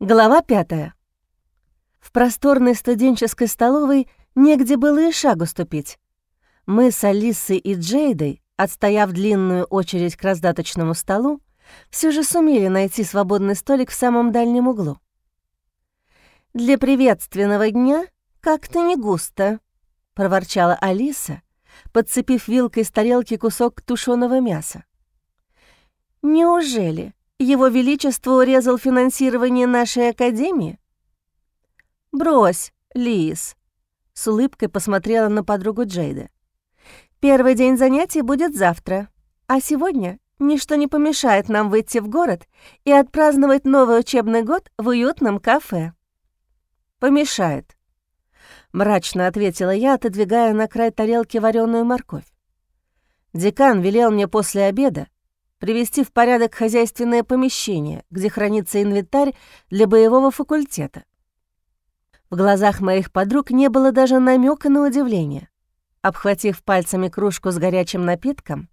Глава пятая. В просторной студенческой столовой негде было и шагу ступить. Мы с Алисой и Джейдой, отстояв длинную очередь к раздаточному столу, все же сумели найти свободный столик в самом дальнем углу. «Для приветственного дня как-то не густо», — проворчала Алиса, подцепив вилкой с тарелки кусок тушеного мяса. «Неужели его Величество урезал финансирование нашей Академии?» «Брось, Лис», — с улыбкой посмотрела на подругу Джейда. «Первый день занятий будет завтра, а сегодня ничто не помешает нам выйти в город и отпраздновать новый учебный год в уютном кафе». «Помешает», — мрачно ответила я, отодвигая на край тарелки вареную морковь. Декан велел мне после обеда привести в порядок хозяйственное помещение, где хранится инвентарь для боевого факультета. В глазах моих подруг не было даже намека на удивление. Обхватив пальцами кружку с горячим напитком,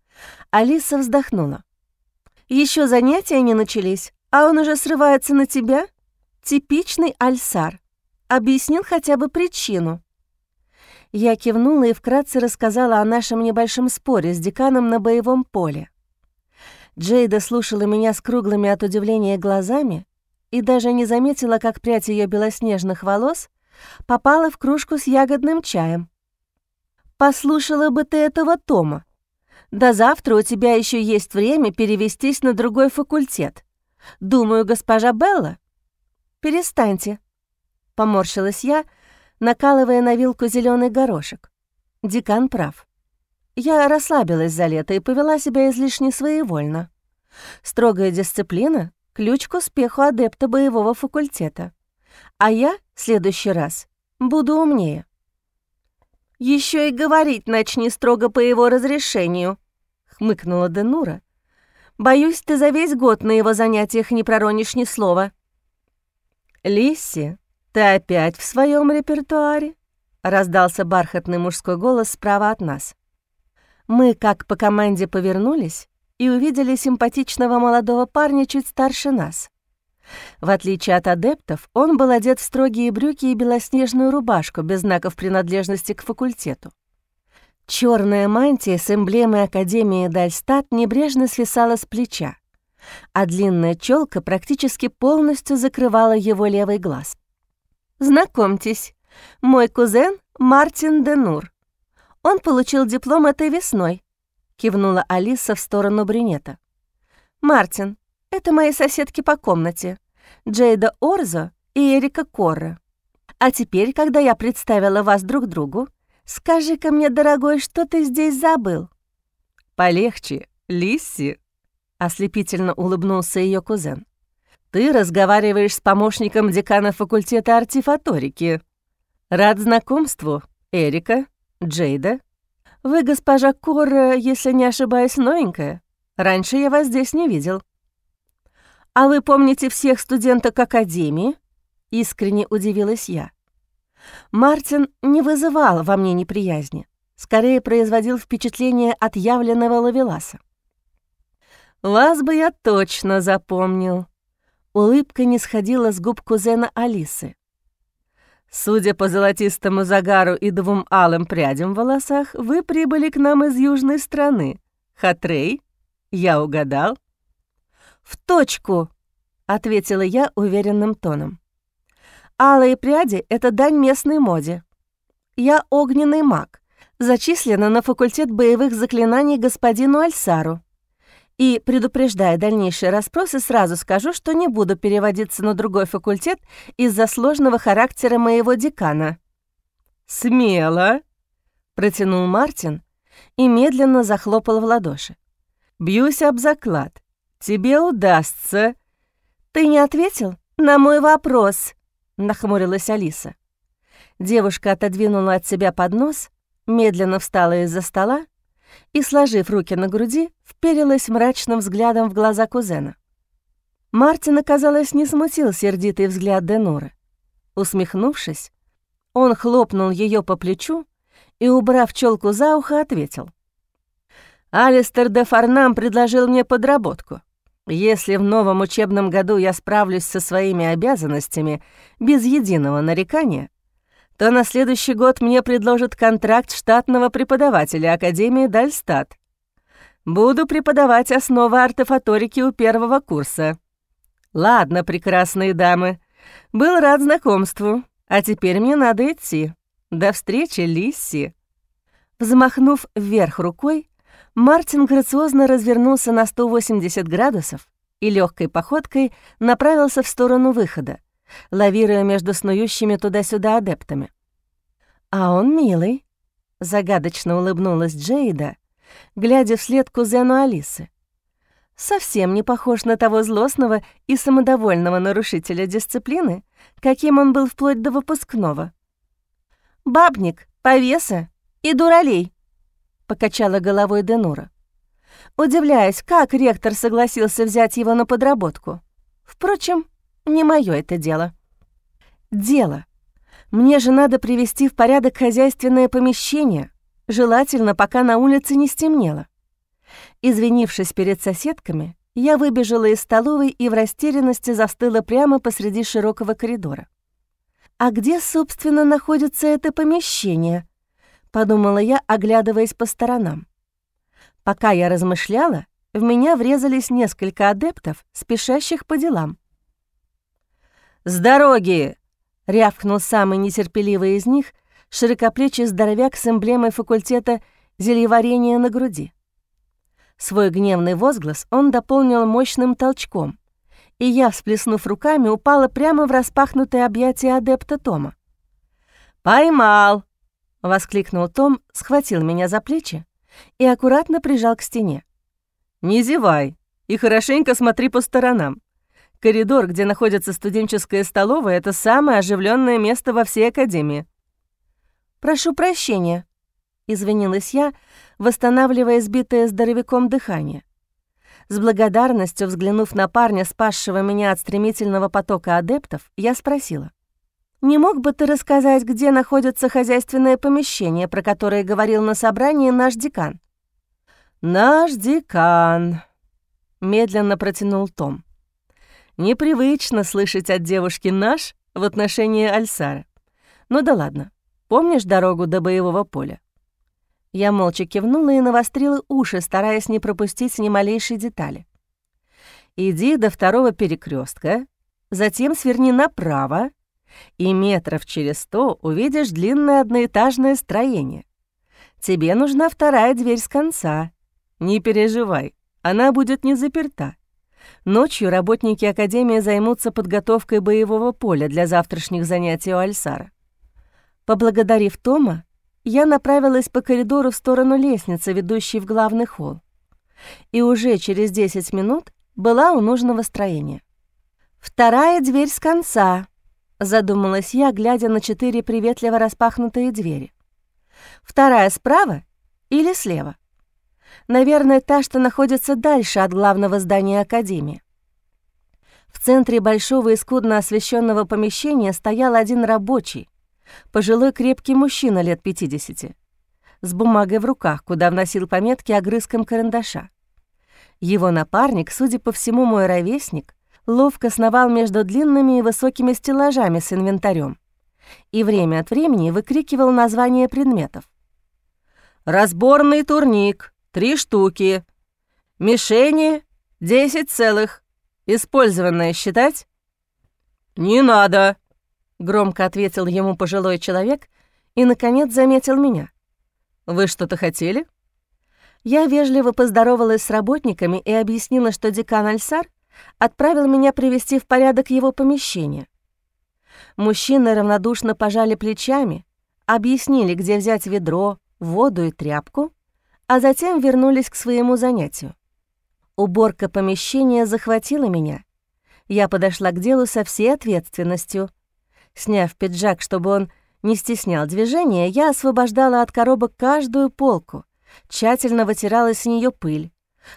Алиса вздохнула. Еще занятия не начались, а он уже срывается на тебя? Типичный альсар. Объяснил хотя бы причину. Я кивнула и вкратце рассказала о нашем небольшом споре с деканом на боевом поле. Джейда слушала меня с круглыми от удивления глазами и даже не заметила, как прядь ее белоснежных волос попала в кружку с ягодным чаем. «Послушала бы ты этого Тома. До завтра у тебя еще есть время перевестись на другой факультет. Думаю, госпожа Белла...» «Перестаньте», — поморщилась я, накалывая на вилку зеленый горошек. Декан прав. Я расслабилась за лето и повела себя излишне своевольно. Строгая дисциплина — ключ к успеху адепта боевого факультета. А я в следующий раз буду умнее. Еще и говорить начни строго по его разрешению», — хмыкнула Денура. «Боюсь, ты за весь год на его занятиях не проронишь ни слова». «Лисси, ты опять в своем репертуаре?» — раздался бархатный мужской голос справа от нас. Мы, как по команде, повернулись и увидели симпатичного молодого парня чуть старше нас. В отличие от адептов, он был одет в строгие брюки и белоснежную рубашку без знаков принадлежности к факультету. Черная мантия с эмблемой Академии Дальстат небрежно свисала с плеча, а длинная челка практически полностью закрывала его левый глаз. «Знакомьтесь, мой кузен Мартин Денур. Он получил диплом этой весной», — кивнула Алиса в сторону брюнета. «Мартин, это мои соседки по комнате, Джейда Орзо и Эрика Корра. А теперь, когда я представила вас друг другу, скажи-ка мне, дорогой, что ты здесь забыл?» «Полегче, Лисси», — ослепительно улыбнулся ее кузен. «Ты разговариваешь с помощником декана факультета артефаторики. Рад знакомству, Эрика». Джейда? Вы, госпожа Кора, если не ошибаюсь, новенькая. Раньше я вас здесь не видел. А вы помните всех студенток Академии? Искренне удивилась я. Мартин не вызывал во мне неприязни, скорее производил впечатление отъявленного лавеласа. «Вас бы я точно запомнил». Улыбка не сходила с губ кузена Алисы. Судя по золотистому загару и двум алым прядям в волосах, вы прибыли к нам из южной страны. Хатрей? Я угадал?» «В точку!» — ответила я уверенным тоном. «Алые пряди — это дань местной моде. Я огненный маг, зачислена на факультет боевых заклинаний господину Альсару. И, предупреждая дальнейшие расспросы, сразу скажу, что не буду переводиться на другой факультет из-за сложного характера моего декана». «Смело!» — протянул Мартин и медленно захлопал в ладоши. «Бьюсь об заклад. Тебе удастся...» «Ты не ответил на мой вопрос?» — нахмурилась Алиса. Девушка отодвинула от себя поднос, медленно встала из-за стола и, сложив руки на груди, вперилась мрачным взглядом в глаза кузена. Мартин, казалось, не смутил сердитый взгляд Денуры. Усмехнувшись, он хлопнул ее по плечу и, убрав челку за ухо, ответил. «Алистер де Фарнам предложил мне подработку. Если в новом учебном году я справлюсь со своими обязанностями без единого нарекания, то на следующий год мне предложат контракт штатного преподавателя Академии Дальстат. Буду преподавать основы артефаторики у первого курса. Ладно, прекрасные дамы, был рад знакомству, а теперь мне надо идти. До встречи, Лисси. Взмахнув вверх рукой, Мартин грациозно развернулся на 180 градусов и легкой походкой направился в сторону выхода, лавируя между снующими туда-сюда адептами. «А он милый», — загадочно улыбнулась Джейда, глядя вслед кузену Алисы. «Совсем не похож на того злостного и самодовольного нарушителя дисциплины, каким он был вплоть до выпускного». «Бабник, повеса и дуралей», — покачала головой Денура. Удивляюсь, как ректор согласился взять его на подработку. Впрочем, не мое это дело. Дело. Мне же надо привести в порядок хозяйственное помещение, желательно, пока на улице не стемнело. Извинившись перед соседками, я выбежала из столовой и в растерянности застыла прямо посреди широкого коридора. А где, собственно, находится это помещение? подумала я, оглядываясь по сторонам. Пока я размышляла, в меня врезались несколько адептов, спешащих по делам. «С дороги!» — рявкнул самый нетерпеливый из них, широкоплечий здоровяк с эмблемой факультета зельеварения на груди. Свой гневный возглас он дополнил мощным толчком, и я, всплеснув руками, упала прямо в распахнутое объятие адепта Тома. «Поймал!» Воскликнул Том, схватил меня за плечи и аккуратно прижал к стене. «Не зевай и хорошенько смотри по сторонам. Коридор, где находится студенческая столовая, это самое оживленное место во всей академии». «Прошу прощения», — извинилась я, восстанавливая сбитое здоровяком дыхание. С благодарностью взглянув на парня, спасшего меня от стремительного потока адептов, я спросила. Не мог бы ты рассказать, где находится хозяйственное помещение, про которое говорил на собрании наш декан?» «Наш декан», — медленно протянул Том. «Непривычно слышать от девушки «наш» в отношении Альсара. Ну да ладно, помнишь дорогу до боевого поля?» Я молча кивнула и навострила уши, стараясь не пропустить ни малейшей детали. «Иди до второго перекрестка, затем сверни направо и метров через сто увидишь длинное одноэтажное строение. Тебе нужна вторая дверь с конца. Не переживай, она будет не заперта. Ночью работники Академии займутся подготовкой боевого поля для завтрашних занятий у Альсара. Поблагодарив Тома, я направилась по коридору в сторону лестницы, ведущей в главный холл. И уже через 10 минут была у нужного строения. «Вторая дверь с конца», Задумалась я, глядя на четыре приветливо распахнутые двери. Вторая справа или слева? Наверное, та, что находится дальше от главного здания Академии. В центре большого и скудно освещенного помещения стоял один рабочий, пожилой крепкий мужчина лет 50, с бумагой в руках, куда вносил пометки огрызком карандаша. Его напарник, судя по всему, мой ровесник, ловко сновал между длинными и высокими стеллажами с инвентарем и время от времени выкрикивал названия предметов. «Разборный турник — три штуки. Мишени — десять целых. Использованное считать?» «Не надо», — громко ответил ему пожилой человек и, наконец, заметил меня. «Вы что-то хотели?» Я вежливо поздоровалась с работниками и объяснила, что декан Альсар отправил меня привести в порядок его помещение. Мужчины равнодушно пожали плечами, объяснили, где взять ведро, воду и тряпку, а затем вернулись к своему занятию. Уборка помещения захватила меня. Я подошла к делу со всей ответственностью. Сняв пиджак, чтобы он не стеснял движения, я освобождала от коробок каждую полку, тщательно вытирала с нее пыль,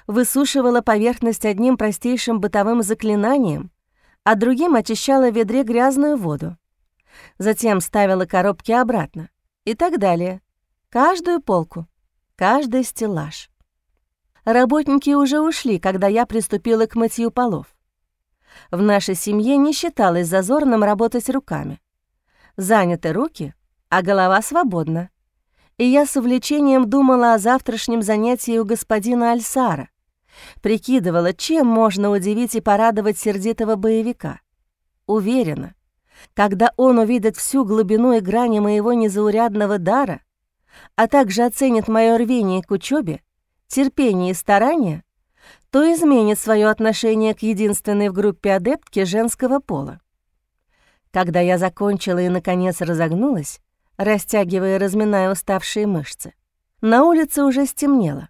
высушивала поверхность одним простейшим бытовым заклинанием, а другим очищала в ведре грязную воду. Затем ставила коробки обратно и так далее. Каждую полку, каждый стеллаж. Работники уже ушли, когда я приступила к мытью полов. В нашей семье не считалось зазорным работать руками. Заняты руки, а голова свободна. И я с увлечением думала о завтрашнем занятии у господина Альсара, прикидывала, чем можно удивить и порадовать сердитого боевика. Уверена, когда он увидит всю глубину и грани моего незаурядного дара, а также оценит мое рвение к учебе, терпение и старание, то изменит свое отношение к единственной в группе адептке женского пола. Когда я закончила и, наконец, разогнулась, растягивая и разминая уставшие мышцы, на улице уже стемнело.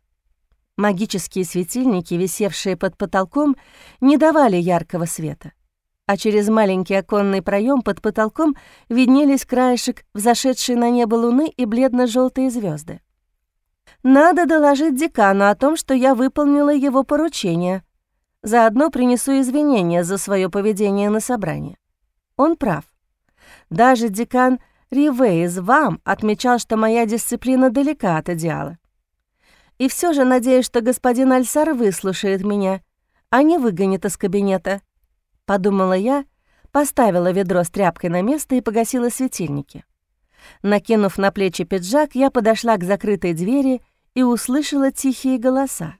Магические светильники, висевшие под потолком, не давали яркого света, а через маленький оконный проем под потолком виднелись краешек взошедшей на небо луны и бледно желтые звезды. Надо доложить декану о том, что я выполнила его поручение. Заодно принесу извинения за свое поведение на собрании. Он прав. Даже декан Ривейз вам отмечал, что моя дисциплина далека от идеала. И все же надеюсь, что господин Альсар выслушает меня, а не выгонит из кабинета. Подумала я, поставила ведро с тряпкой на место и погасила светильники. Накинув на плечи пиджак, я подошла к закрытой двери и услышала тихие голоса.